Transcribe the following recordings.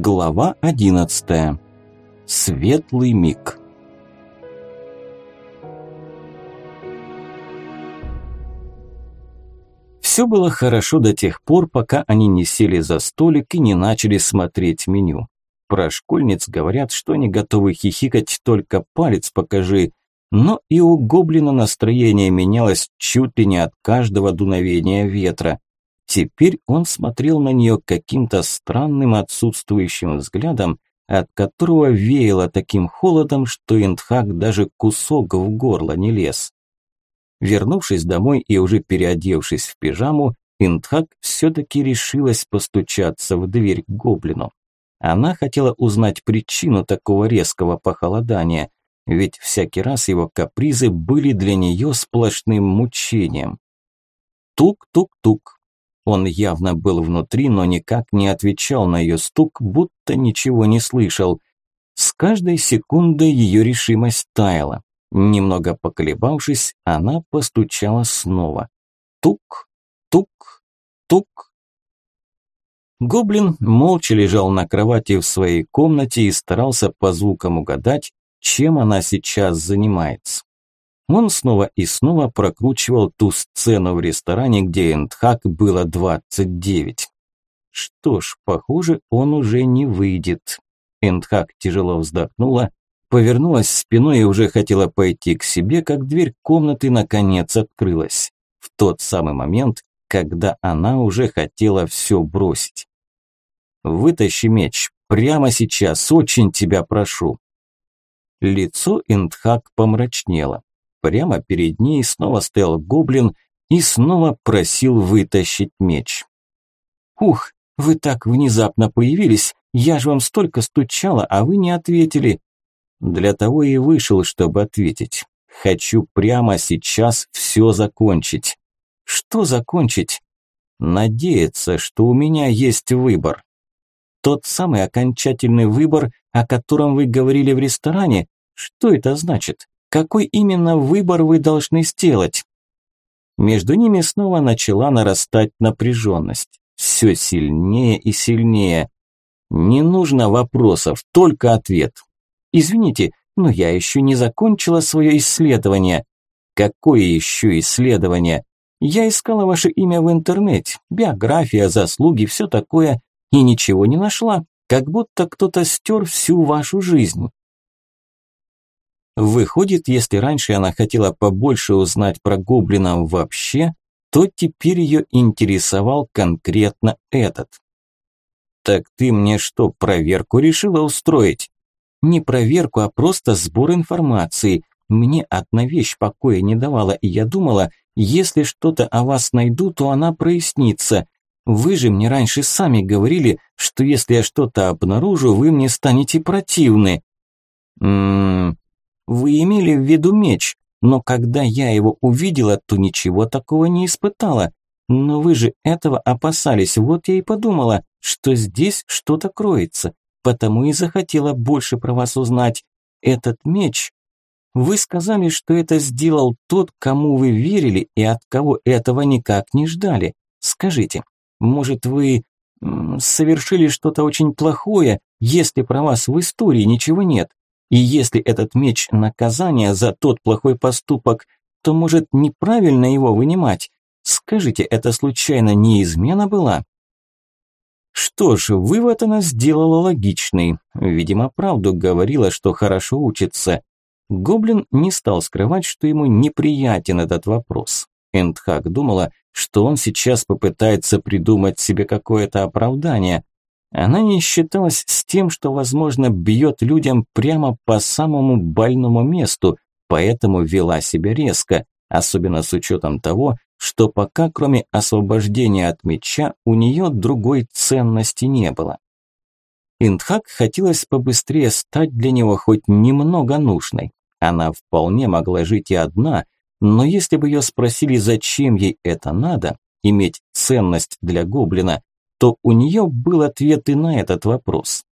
Глава 11. Светлый миг. Все было хорошо до тех пор, пока они не сели за столик и не начали смотреть меню. Про школьниц говорят, что они готовы хихикать, только палец покажи. Но и у гоблина настроение менялось чуть ли не от каждого дуновения ветра. Теперь он смотрел на нее каким-то странным отсутствующим взглядом, от которого веяло таким холодом, что Индхак даже кусок в горло не лез. Вернувшись домой и уже переодевшись в пижаму, Индхак все-таки решилась постучаться в дверь к гоблину. Она хотела узнать причину такого резкого похолодания, ведь всякий раз его капризы были для нее сплошным мучением. Тук-тук-тук. Он явно был внутри, но никак не отвечал на ее стук, будто ничего не слышал. С каждой секундой ее решимость таяла. Немного поколебавшись, она постучала снова. Тук, тук, тук. Гоблин молча лежал на кровати в своей комнате и старался по звукам угадать, чем она сейчас занимается. Он снова и снова прокручивал ту сцену в ресторане, где Эндхак было 29. Что ж, похоже, он уже не выйдет. Эндхак тяжело вздохнула, повернулась спиной и уже хотела пойти к себе, как дверь комнаты наконец открылась. В тот самый момент, когда она уже хотела все бросить. «Вытащи меч, прямо сейчас, очень тебя прошу». Лицо Эндхак помрачнело. Прямо перед ней снова стоял гоблин и снова просил вытащить меч. «Ух, вы так внезапно появились, я же вам столько стучала, а вы не ответили». «Для того и вышел, чтобы ответить. Хочу прямо сейчас все закончить». «Что закончить?» «Надеяться, что у меня есть выбор». «Тот самый окончательный выбор, о котором вы говорили в ресторане? Что это значит?» Какой именно выбор вы должны сделать? Между ними снова начала нарастать напряженность. Все сильнее и сильнее. Не нужно вопросов, только ответ. Извините, но я еще не закончила свое исследование. Какое еще исследование? Я искала ваше имя в интернете, биография, заслуги, все такое, и ничего не нашла, как будто кто-то стер всю вашу жизнь. Выходит, если раньше она хотела побольше узнать про гоблинов вообще, то теперь ее интересовал конкретно этот. «Так ты мне что, проверку решила устроить?» «Не проверку, а просто сбор информации. Мне одна вещь покоя не давала, и я думала, если что-то о вас найду, то она прояснится. Вы же мне раньше сами говорили, что если я что-то обнаружу, вы мне станете противны». «Ммм, вы имели в виду меч, но когда я его увидела, то ничего такого не испытала. Но вы же этого опасались, вот я и подумала, что здесь что-то кроется, потому и захотела больше про вас узнать. Этот меч... Вы сказали, что это сделал тот, кому вы верили и от кого этого никак не ждали. Скажите, может вы совершили что-то очень плохое, если про вас в истории ничего нет? И если этот меч – наказание за тот плохой поступок, то, может, неправильно его вынимать? Скажите, это случайно не измена была? Что ж, вывод она сделала логичный. Видимо, правду говорила, что хорошо учится. Гоблин не стал скрывать, что ему неприятен этот вопрос. Эндхак думала, что он сейчас попытается придумать себе какое-то оправдание, она не считалась с тем, что, возможно, бьет людям прямо по самому больному месту, поэтому вела себя резко, особенно с учетом того, что пока кроме освобождения от меча у нее другой ценности не было. Индхак хотелось побыстрее стать для него хоть немного нужной. Она вполне могла жить и одна, но если бы ее спросили, зачем ей это надо, иметь ценность для гоблина, то у нее был ответ и на этот вопрос.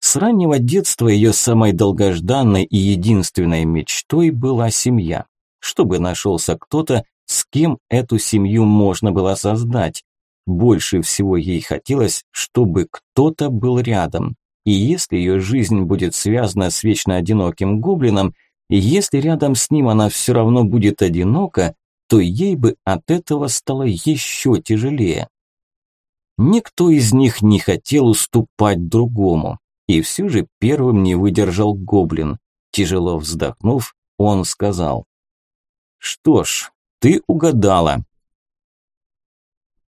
С раннего детства ее самой долгожданной и единственной мечтой была семья. Чтобы нашелся кто-то, с кем эту семью можно было создать. Больше всего ей хотелось, чтобы кто-то был рядом. и если ее жизнь будет связана с вечно одиноким гоблином, и если рядом с ним она все равно будет одинока, то ей бы от этого стало еще тяжелее. Никто из них не хотел уступать другому, и все же первым не выдержал гоблин. Тяжело вздохнув, он сказал, «Что ж, ты угадала,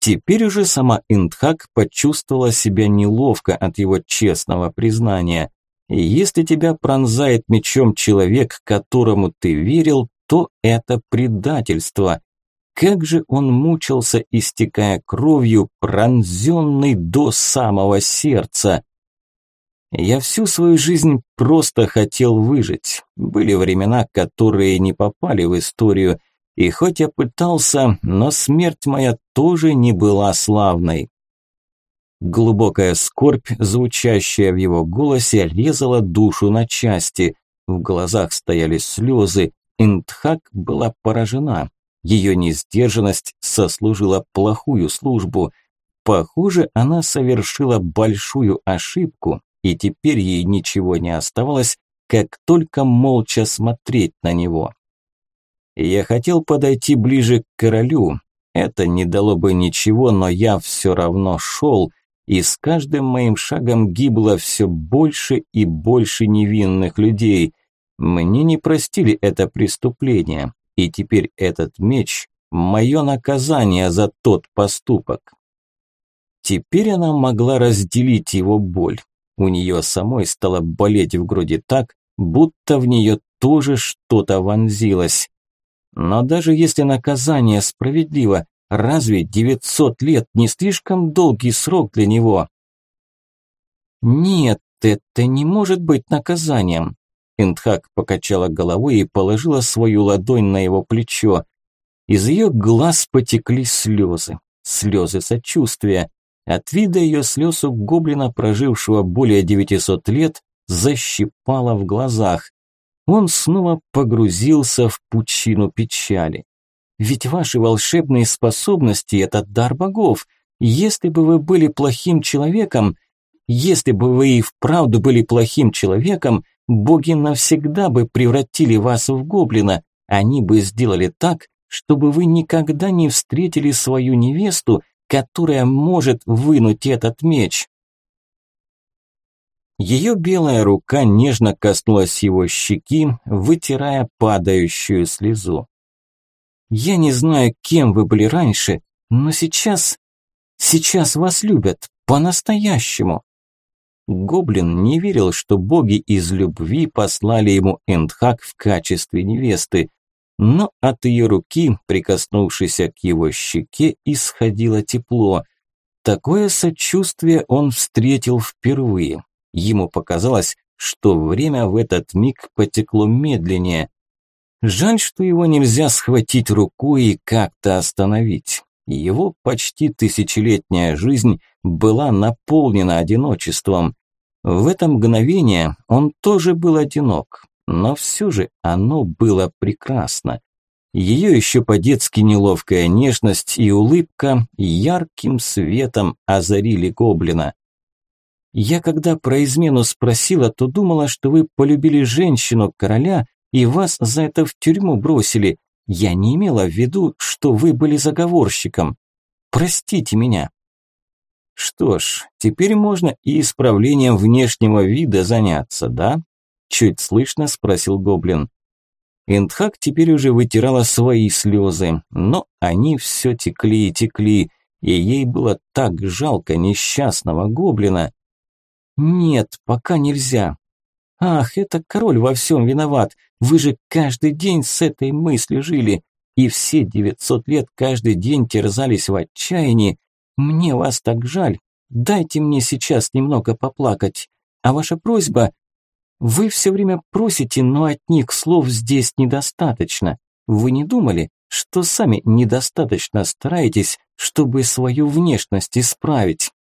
Теперь уже сама Индхак почувствовала себя неловко от его честного признания. Если тебя пронзает мечом человек, которому ты верил, то это предательство. Как же он мучился, истекая кровью, пронзенный до самого сердца. Я всю свою жизнь просто хотел выжить. Были времена, которые не попали в историю – и хоть я пытался, но смерть моя тоже не была славной. Глубокая скорбь, звучащая в его голосе, резала душу на части. В глазах стояли слезы. Интхак была поражена. Ее несдержанность сослужила плохую службу. Похоже, она совершила большую ошибку, и теперь ей ничего не оставалось, как только молча смотреть на него. Я хотел подойти ближе к королю. Это не дало бы ничего, но я все равно шел, и с каждым моим шагом гибло все больше и больше невинных людей. Мне не простили это преступление, и теперь этот меч – мое наказание за тот поступок. Теперь она могла разделить его боль. У нее самой стало болеть в груди так, будто в нее тоже что-то вонзилось. Но даже если наказание справедливо, разве 900 лет не слишком долгий срок для него? Нет, это не может быть наказанием. Индхак покачала головой и положила свою ладонь на его плечо. Из ее глаз потекли слезы, слезы сочувствия. От вида ее слез у гоблина, прожившего более 900 лет, защипало в глазах он снова погрузился в пучину печали. Ведь ваши волшебные способности – это дар богов. Если бы вы были плохим человеком, если бы вы и вправду были плохим человеком, боги навсегда бы превратили вас в гоблина. Они бы сделали так, чтобы вы никогда не встретили свою невесту, которая может вынуть этот меч. Ее белая рука нежно коснулась его щеки, вытирая падающую слезу. «Я не знаю, кем вы были раньше, но сейчас... Сейчас вас любят, по-настоящему». Гоблин не верил, что боги из любви послали ему Эндхак в качестве невесты, но от ее руки, прикоснувшейся к его щеке, исходило тепло. Такое сочувствие он встретил впервые. Ему показалось, что время в этот миг потекло медленнее. Жаль, что его нельзя схватить рукой и как-то остановить. Его почти тысячелетняя жизнь была наполнена одиночеством. В это мгновение он тоже был одинок, но все же оно было прекрасно. Ее еще по-детски неловкая нежность и улыбка ярким светом озарили гоблина. Я когда про измену спросила, то думала, что вы полюбили женщину короля и вас за это в тюрьму бросили. Я не имела в виду, что вы были заговорщиком. Простите меня. Что ж, теперь можно и исправлением внешнего вида заняться, да? Чуть слышно спросил гоблин. Эндхак теперь уже вытирала свои слезы, но они все текли и текли, и ей было так жалко несчастного гоблина. «Нет, пока нельзя». «Ах, это король во всем виноват. Вы же каждый день с этой мыслью жили. И все девятьсот лет каждый день терзались в отчаянии. Мне вас так жаль. Дайте мне сейчас немного поплакать. А ваша просьба... Вы все время просите, но от них слов здесь недостаточно. Вы не думали, что сами недостаточно стараетесь, чтобы свою внешность исправить?»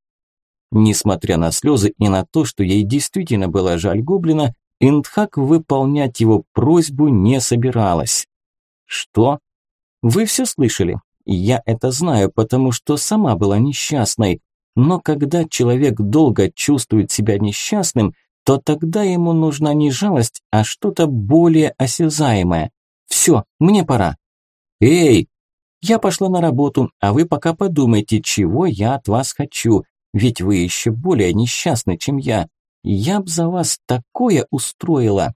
Несмотря на слезы и на то, что ей действительно было жаль гоблина, Индхак выполнять его просьбу не собиралась. «Что?» «Вы все слышали? Я это знаю, потому что сама была несчастной. но когда человек долго чувствует себя несчастным, то тогда ему нужна не жалость, а что-то более осязаемое. Все, мне пора. Эй, я пошла на работу, а вы пока подумайте, чего я от вас хочу, ведь вы еще более несчастны, чем я. Я б за вас такое устроила.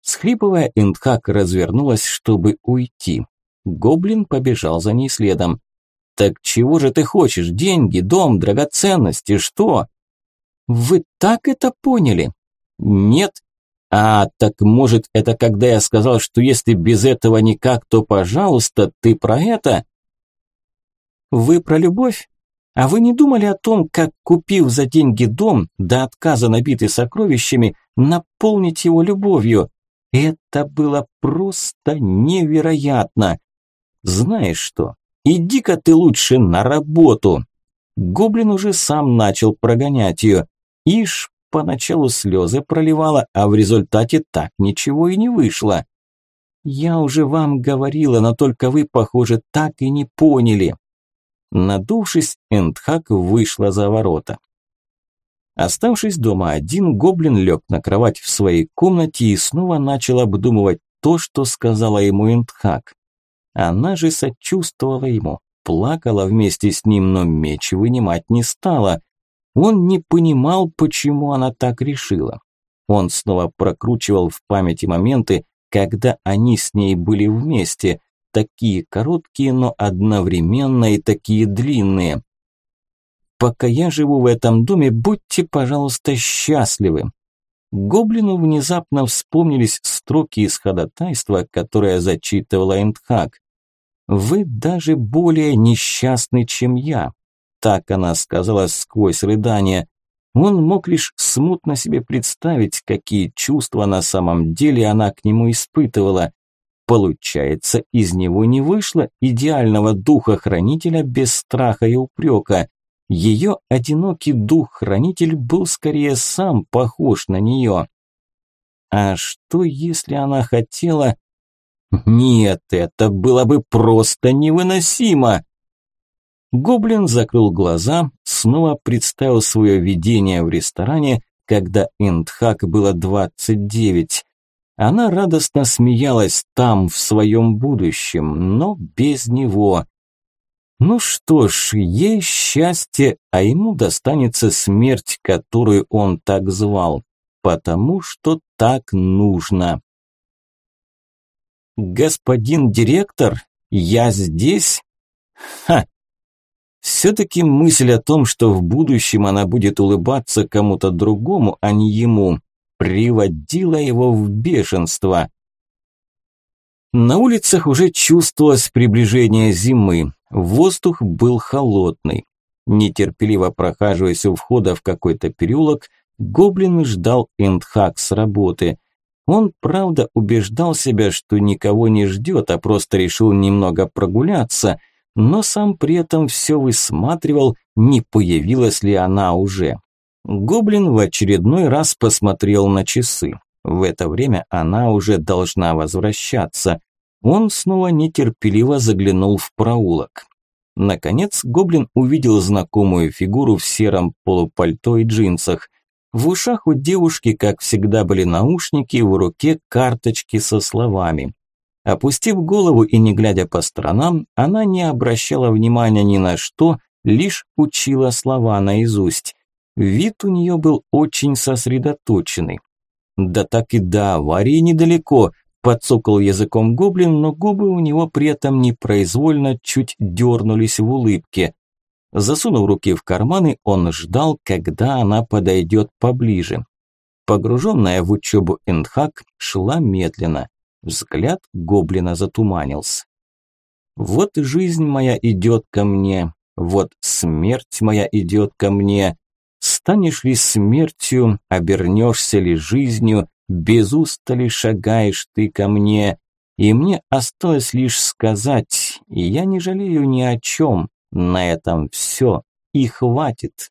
Схлипывая, Эндхак развернулась, чтобы уйти. Гоблин побежал за ней следом. «Так чего же ты хочешь? Деньги, дом, драгоценности, что?» «Вы так это поняли?» «Нет. А, так может, это когда я сказал, что если без этого никак, то пожалуйста, ты про это?» «Вы про любовь? А вы не думали о том, как, купив за деньги дом, до отказа набитый сокровищами, наполнить его любовью? Это было просто невероятно!» «Знаешь что, иди-ка ты лучше на работу!» Гоблин уже сам начал прогонять ее. Ишь, поначалу слезы проливала, а в результате так ничего и не вышло. «Я уже вам говорила, но только вы, похоже, так и не поняли». Надувшись, Эндхак вышла за ворота. Оставшись дома один, гоблин лег на кровать в своей комнате и снова начал обдумывать то, что сказала ему Эндхак. Она же сочувствовала ему, плакала вместе с ним, но меч вынимать не стала. Он не понимал, почему она так решила. Он снова прокручивал в памяти моменты, когда они с ней были вместе, такие короткие, но одновременно и такие длинные. «Пока я живу в этом доме, будьте, пожалуйста, счастливы». Гоблину внезапно вспомнились строки из ходатайства, которое зачитывала Эндхак. Вы даже более несчастны, чем я. Так она сказала сквозь рыдание. Он мог лишь смутно себе представить, какие чувства на самом деле она к нему испытывала. Получается, из него не вышло идеального духа-хранителя без страха и упрека. Ее одинокий дух-хранитель был скорее сам похож на нее. А что, если она хотела нет, это было бы просто невыносимо. Гоблин закрыл глаза, снова представил свое видение в ресторане, когда Эндхак было 29. Она радостно смеялась там, в своем будущем, но без него. Ну что ж, ей счастье, а ему достанется смерть, которую он так звал, потому что так нужно. «Господин директор, я здесь?» «Ха!» Все-таки мысль о том, что в будущем она будет улыбаться кому-то другому, а не ему, приводила его в бешенство. На улицах уже чувствовалось приближение зимы, воздух был холодный. Нетерпеливо прохаживаясь у входа в какой-то переулок, гоблин ждал Эндхак с работы. Он, правда, убеждал себя, что никого не ждет, а просто решил немного прогуляться, но сам при этом все высматривал, не появилась ли она уже. Гоблин в очередной раз посмотрел на часы. В это время она уже должна возвращаться. Он снова нетерпеливо заглянул в проулок. Наконец Гоблин увидел знакомую фигуру в сером полупальто и джинсах. В ушах у девушки, как всегда, были наушники, в руке карточки со словами. Опустив голову и не глядя по сторонам, она не обращала внимания ни на что, лишь учила слова наизусть. Вид у нее был очень сосредоточенный. «Да так и до аварии недалеко», – подсокал языком гоблин, но губы у него при этом непроизвольно чуть дернулись в улыбке. Засунув руки в карманы, он ждал, когда она подойдет поближе. Погруженная в учебу Эндхак шла медленно. Взгляд гоблина затуманился. «Вот жизнь моя идет ко мне, вот смерть моя идет ко мне. Станешь ли смертью, обернешься ли жизнью, без устали шагаешь ты ко мне. И мне осталось лишь сказать, и я не жалею ни о чем, на этом все. И хватит.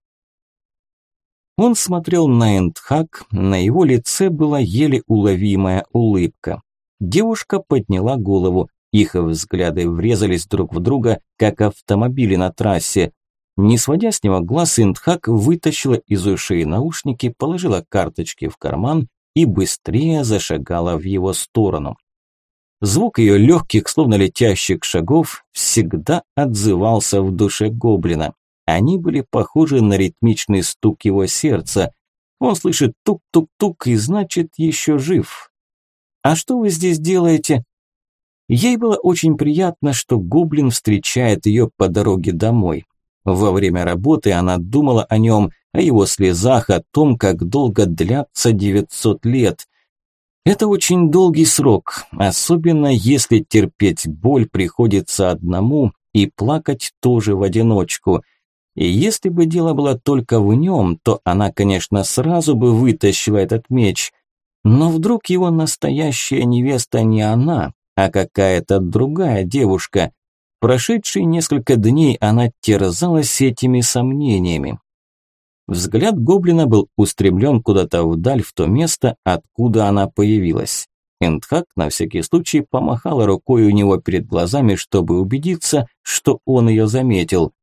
Он смотрел на Эндхак, на его лице была еле уловимая улыбка. Девушка подняла голову, их взгляды врезались друг в друга, как автомобили на трассе. Не сводя с него глаз, Индхак вытащила из ушей наушники, положила карточки в карман и быстрее зашагала в его сторону. Звук ее легких, словно летящих шагов, всегда отзывался в душе гоблина. Они были похожи на ритмичный стук его сердца. Он слышит тук-тук-тук и значит еще жив. «А что вы здесь делаете?» Ей было очень приятно, что гоблин встречает ее по дороге домой. Во время работы она думала о нем, о его слезах, о том, как долго длятся 900 лет. Это очень долгий срок, особенно если терпеть боль приходится одному и плакать тоже в одиночку. И если бы дело было только в нем, то она, конечно, сразу бы вытащила этот меч. Но вдруг его настоящая невеста не она, а какая-то другая девушка. Прошедшие несколько дней она терзалась этими сомнениями. Взгляд гоблина был устремлен куда-то вдаль, в то место, откуда она появилась. Эндхак на всякий случай помахала рукой у него перед глазами, чтобы убедиться, что он ее заметил.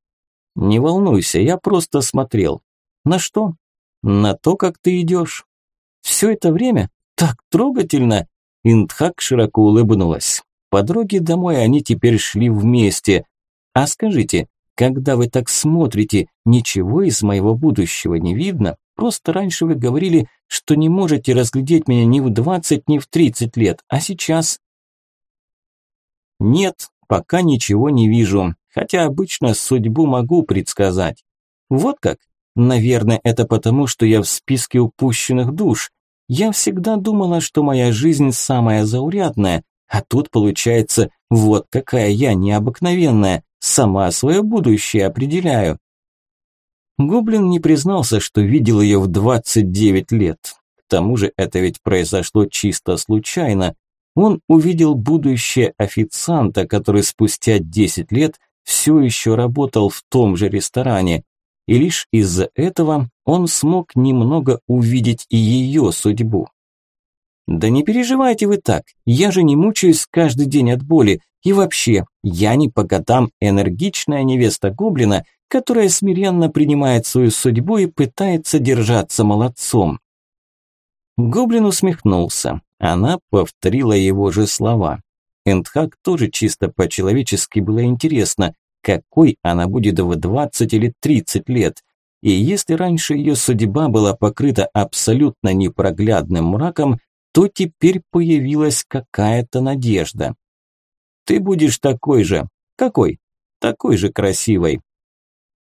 «Не волнуйся, я просто смотрел». «На что?» «На то, как ты идешь». «Все это время? Так трогательно!» Индхак широко улыбнулась. По дороге домой они теперь шли вместе. «А скажите, когда вы так смотрите, ничего из моего будущего не видно. Просто раньше вы говорили, что не можете разглядеть меня ни в 20, ни в 30 лет, а сейчас... Нет, пока ничего не вижу, хотя обычно судьбу могу предсказать. Вот как? Наверное, это потому, что я в списке упущенных душ. Я всегда думала, что моя жизнь самая заурядная, а тут получается, вот какая я необыкновенная. Сама свое будущее определяю. Гоблин не признался, что видел ее в 29 лет. К тому же это ведь произошло чисто случайно. Он увидел будущее официанта, который спустя 10 лет все еще работал в том же ресторане. И лишь из-за этого он смог немного увидеть и ее судьбу. «Да не переживайте вы так, я же не мучаюсь каждый день от боли, и вообще, я не по годам энергичная невеста гоблина, которая смиренно принимает свою судьбу и пытается держаться молодцом». Гоблин усмехнулся. Она повторила его же слова. Эндхак тоже чисто по-человечески было интересно, какой она будет в 20 или 30 лет. И если раньше ее судьба была покрыта абсолютно непроглядным мраком, то теперь появилась какая-то надежда. Ты будешь такой же. Какой? Такой же красивой.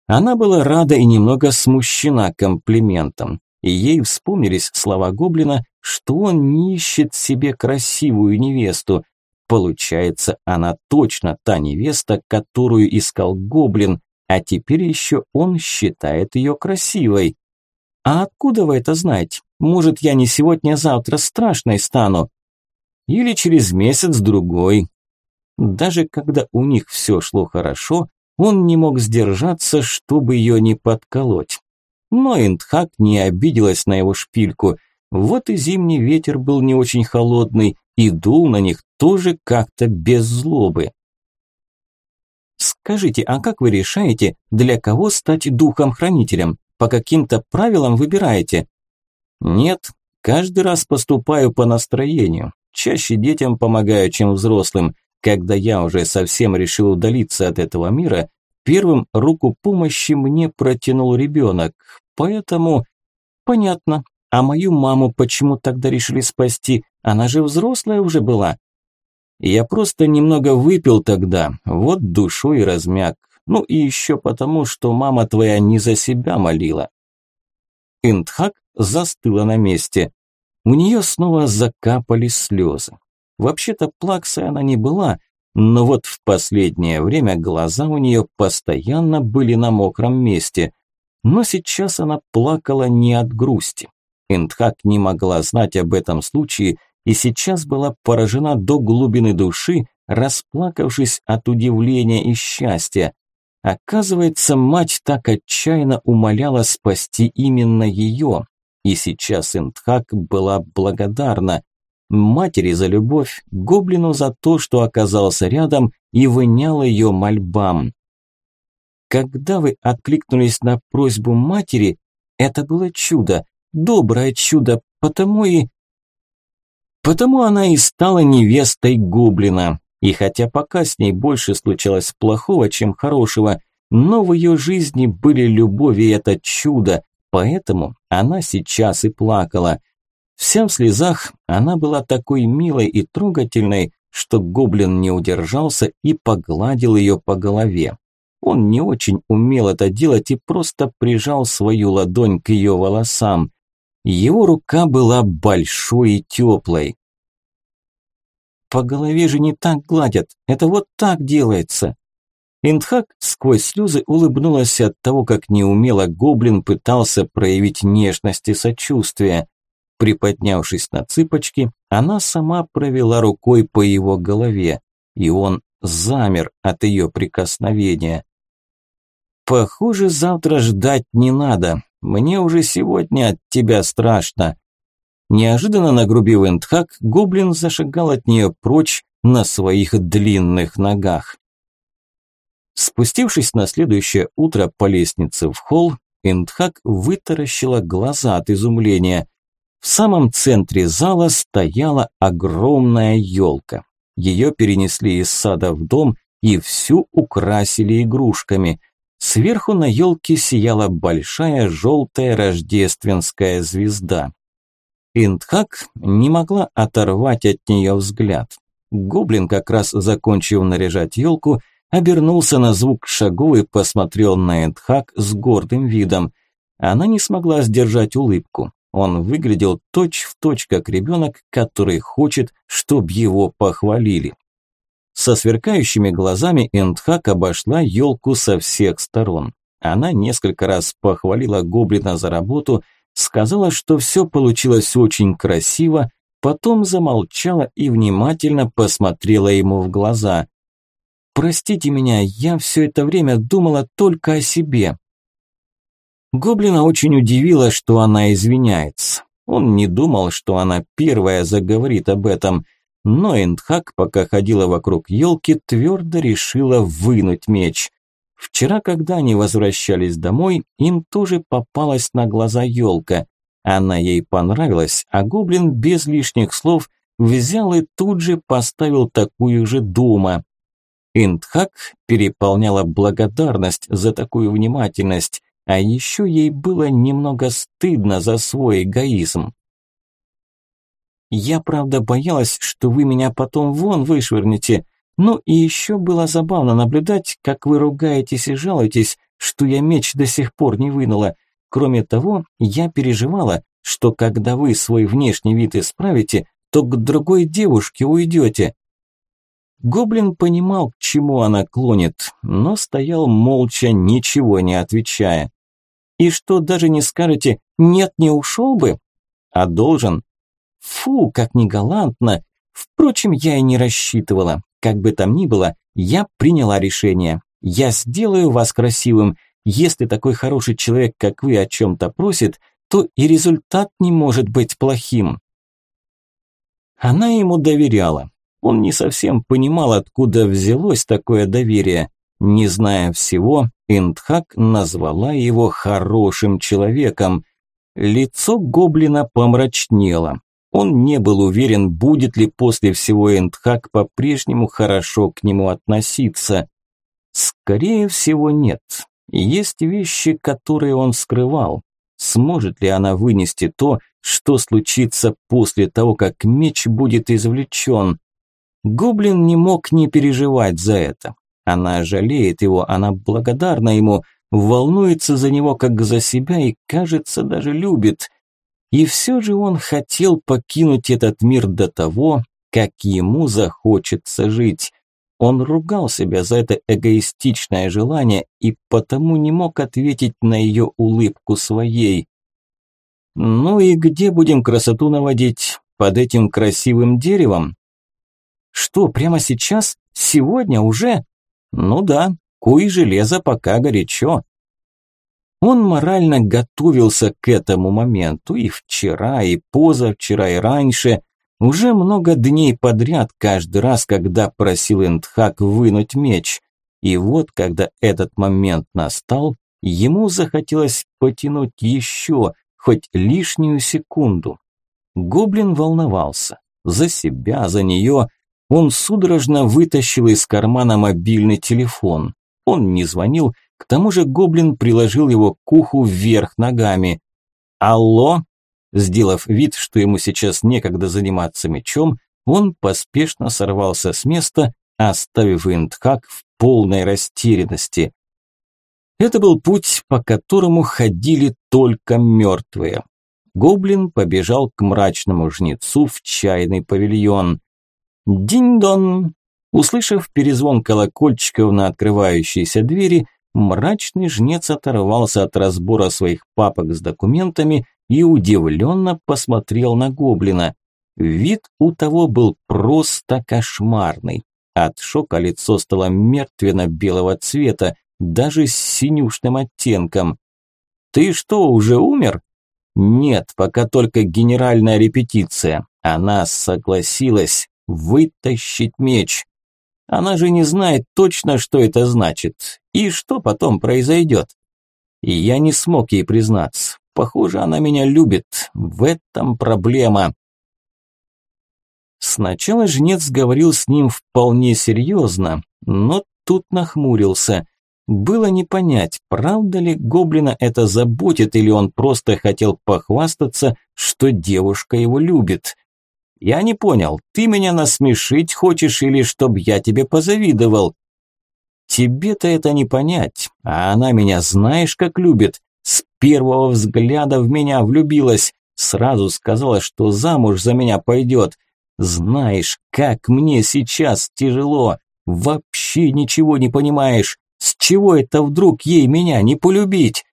Она была рада и немного смущена комплиментом. И ей вспомнились слова гоблина, что он не ищет себе красивую невесту. Получается, она точно та невеста, которую искал гоблин, а теперь еще он считает ее красивой. А откуда вы это знаете? Может, я не сегодня-завтра а страшной стану? Или через месяц-другой. Даже когда у них все шло хорошо, он не мог сдержаться, чтобы ее не подколоть. Но Индхак не обиделась на его шпильку. Вот и зимний ветер был не очень холодный, и дул на них тоже как-то без злобы. Скажите, а как вы решаете, для кого стать духом-хранителем? По каким-то правилам выбираете? Нет, каждый раз поступаю по настроению. Чаще детям помогаю, чем взрослым. Когда я уже совсем решил удалиться от этого мира, первым руку помощи мне протянул ребенок. Поэтому... Понятно. А мою маму почему тогда решили спасти? Она же взрослая уже была. Я просто немного выпил тогда, вот душой размяк. Ну и еще потому, что мама твоя не за себя молила. Индхак застыла на месте. У нее снова закапали слезы. Вообще-то плаксой она не была, но вот в последнее время глаза у нее постоянно были на мокром месте. Но сейчас она плакала не от грусти. Индхак не могла знать об этом случае и сейчас была поражена до глубины души, расплакавшись от удивления и счастья. Оказывается, мать так отчаянно умоляла спасти именно ее. И сейчас Индхак была благодарна матери за любовь, гоблину за то, что оказался рядом и вынял ее мольбам. Когда вы откликнулись на просьбу матери, это было чудо, доброе чудо, потому и... Потому она и стала невестой гоблина. И хотя пока с ней больше случалось плохого, чем хорошего, но в ее жизни были любовь и это чудо, поэтому она сейчас и плакала. Вся в слезах, она была такой милой и трогательной, что гоблин не удержался и погладил ее по голове. Он не очень умел это делать и просто прижал свою ладонь к ее волосам. Его рука была большой и теплой. По голове же не так гладят, это вот так делается. Индхак сквозь слезы улыбнулась от того, как неумело гоблин пытался проявить нежность и сочувствие. Приподнявшись на цыпочки, она сама провела рукой по его голове, и он замер от ее прикосновения. «Похоже, завтра ждать не надо. Мне уже сегодня от тебя страшно», Неожиданно нагрубив Эндхак, гоблин зашагал от нее прочь на своих длинных ногах. Спустившись на следующее утро по лестнице в холл, Эндхак вытаращила глаза от изумления. В самом центре зала стояла огромная елка. Ее перенесли из сада в дом и всю украсили игрушками. Сверху на елке сияла большая желтая рождественская звезда. Индхак не могла оторвать от нее взгляд. Гоблин, как раз закончив наряжать елку, обернулся на звук шагов и посмотрел на Индхак с гордым видом. Она не смогла сдержать улыбку. Он выглядел точь-в-точь, точь, как ребенок, который хочет, чтобы его похвалили. Со сверкающими глазами Эндхак обошла елку со всех сторон. Она несколько раз похвалила гоблина за работу – сказала, что все получилось очень красиво, потом замолчала и внимательно посмотрела ему в глаза. «Простите меня, я все это время думала только о себе». Гоблина очень удивило, что она извиняется. Он не думал, что она первая заговорит об этом, но Эндхак, пока ходила вокруг елки, твердо решила вынуть меч. Вчера, когда они возвращались домой, им тоже попалась на глаза елка. Она ей понравилась, а гоблин без лишних слов взял и тут же поставил такую же дома. Индхак переполняла благодарность за такую внимательность, а еще ей было немного стыдно за свой эгоизм. «Я правда боялась, что вы меня потом вон вышвырнете», ну и еще было забавно наблюдать, как вы ругаетесь и жалуетесь, что я меч до сих пор не вынула. Кроме того, я переживала, что когда вы свой внешний вид исправите, то к другой девушке уйдете. Гоблин понимал, к чему она клонит, но стоял молча, ничего не отвечая. И что, даже не скажете «нет, не ушел бы»? А должен? Фу, как негалантно. Впрочем, я и не рассчитывала. Как бы там ни было, я приняла решение. Я сделаю вас красивым. Если такой хороший человек, как вы, о чем-то просит, то и результат не может быть плохим. Она ему доверяла. Он не совсем понимал, откуда взялось такое доверие. Не зная всего, Индхак назвала его хорошим человеком. Лицо гоблина помрачнело. Он не был уверен, будет ли после всего Эндхак по-прежнему хорошо к нему относиться. Скорее всего, нет. Есть вещи, которые он скрывал. Сможет ли она вынести то, что случится после того, как меч будет извлечен? Гоблин не мог не переживать за это. Она жалеет его, она благодарна ему, волнуется за него как за себя и, кажется, даже любит – и все же он хотел покинуть этот мир до того, как ему захочется жить. Он ругал себя за это эгоистичное желание и потому не мог ответить на ее улыбку своей. «Ну и где будем красоту наводить? Под этим красивым деревом?» «Что, прямо сейчас? Сегодня уже?» «Ну да, куй железо пока горячо. Он морально готовился к этому моменту и вчера, и позавчера, и раньше, уже много дней подряд, каждый раз, когда просил Эндхак вынуть меч. И вот, когда этот момент настал, ему захотелось потянуть еще, хоть лишнюю секунду. Гоблин волновался. За себя, за нее. Он судорожно вытащил из кармана мобильный телефон. Он не звонил, к тому же гоблин приложил его к уху вверх ногами. «Алло?» Сделав вид, что ему сейчас некогда заниматься мечом, он поспешно сорвался с места, оставив Индхак в полной растерянности. Это был путь, по которому ходили только мертвые. Гоблин побежал к мрачному жнецу в чайный павильон. «Динь-дон!» Услышав перезвон колокольчиков на открывающейся двери, мрачный жнец оторвался от разбора своих папок с документами и удивленно посмотрел на гоблина. Вид у того был просто кошмарный. От шока лицо стало мертвенно-белого цвета, даже с синюшным оттенком. «Ты что, уже умер?» «Нет, пока только генеральная репетиция. Она согласилась вытащить меч. Она же не знает точно, что это значит, и что потом произойдет. И я не смог ей признаться. Похоже, она меня любит. В этом проблема. Сначала жнец говорил с ним вполне серьезно, но тут нахмурился. Было не понять, правда ли гоблина это заботит, или он просто хотел похвастаться, что девушка его любит. Я не понял, ты меня насмешить хочешь или чтоб я тебе позавидовал? Тебе-то это не понять, а она меня знаешь как любит. С первого взгляда в меня влюбилась, сразу сказала, что замуж за меня пойдет. Знаешь, как мне сейчас тяжело, вообще ничего не понимаешь. С чего это вдруг ей меня не полюбить?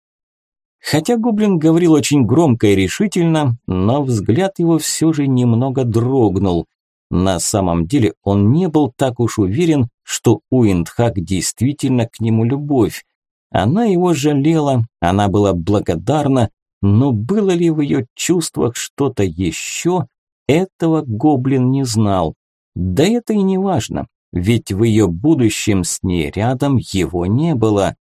Хотя гоблин говорил очень громко и решительно, но взгляд его все же немного дрогнул. На самом деле он не был так уж уверен, что у Индхак действительно к нему любовь. Она его жалела, она была благодарна, но было ли в ее чувствах что-то еще, этого гоблин не знал. Да это и не важно, ведь в ее будущем с ней рядом его не было.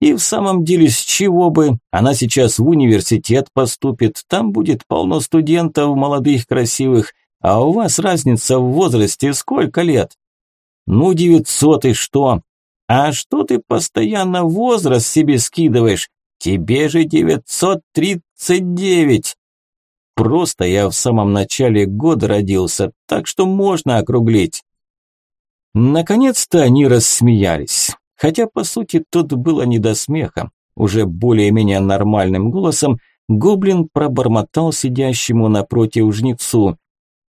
И в самом деле, с чего бы? Она сейчас в университет поступит, там будет полно студентов, молодых, красивых, а у вас разница в возрасте сколько лет? Ну, девятьсот и что? А что ты постоянно возраст себе скидываешь? Тебе же девятьсот тридцать девять. Просто я в самом начале года родился, так что можно округлить. Наконец-то они рассмеялись. Хотя, по сути, тут было не до смеха. Уже более-менее нормальным голосом гоблин пробормотал сидящему напротив жнецу.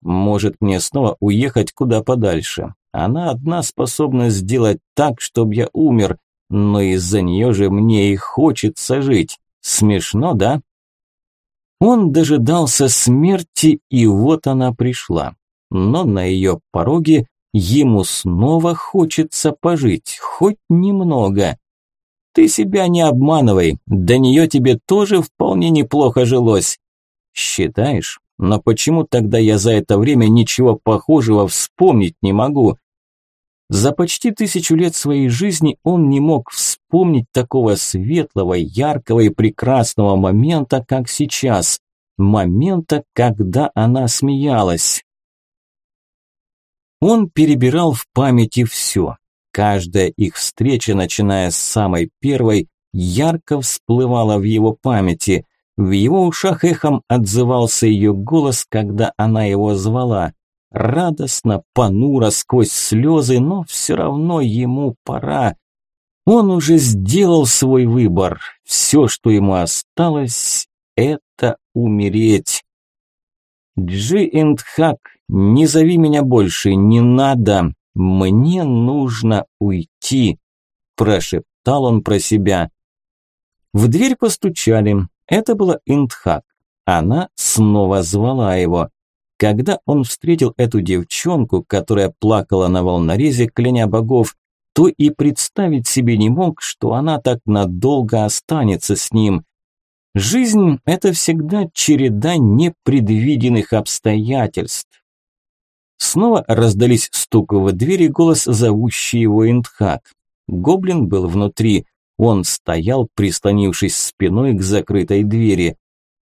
«Может, мне снова уехать куда подальше? Она одна способна сделать так, чтобы я умер, но из-за нее же мне и хочется жить. Смешно, да? Он дожидался смерти, и вот она пришла. Но на ее пороге ему снова хочется пожить, хоть немного. Ты себя не обманывай, до нее тебе тоже вполне неплохо жилось. Считаешь? Но почему тогда я за это время ничего похожего вспомнить не могу? За почти тысячу лет своей жизни он не мог вспомнить такого светлого, яркого и прекрасного момента, как сейчас. Момента, когда она смеялась. Он перебирал в памяти все. Каждая их встреча, начиная с самой первой, ярко всплывала в его памяти. В его ушах эхом отзывался ее голос, когда она его звала. Радостно, понуро, сквозь слезы, но все равно ему пора. Он уже сделал свой выбор. Все, что ему осталось, это умереть. Джи Эндхак, не зови меня больше, не надо. Мне нужно уйти, прошептал он про себя. В дверь постучали. Это была Индхак. Она снова звала его. Когда он встретил эту девчонку, которая плакала на волнорезе, кляня богов, то и представить себе не мог, что она так надолго останется с ним. Жизнь – это всегда череда непредвиденных обстоятельств. Снова раздались стук в дверь и голос, зовущий его Индхак. Гоблин был внутри. Он стоял, прислонившись спиной к закрытой двери.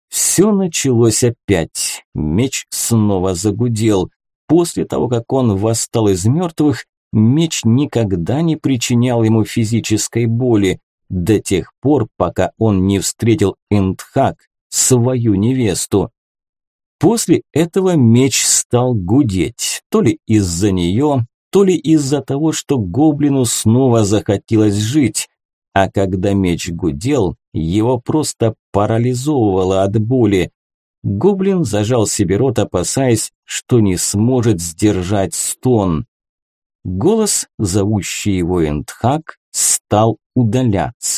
Все началось опять. Меч снова загудел. После того, как он восстал из мертвых, меч никогда не причинял ему физической боли, до тех пор, пока он не встретил Эндхак, свою невесту. После этого меч стал гудеть, то ли из-за нее, то ли из-за того, что гоблину снова захотелось жить, а когда меч гудел, его просто парализовывало от боли. Гоблин зажал себе рот, опасаясь, что не сможет сдержать стон. Голос, зовущий его Эндхак, стал удаляться.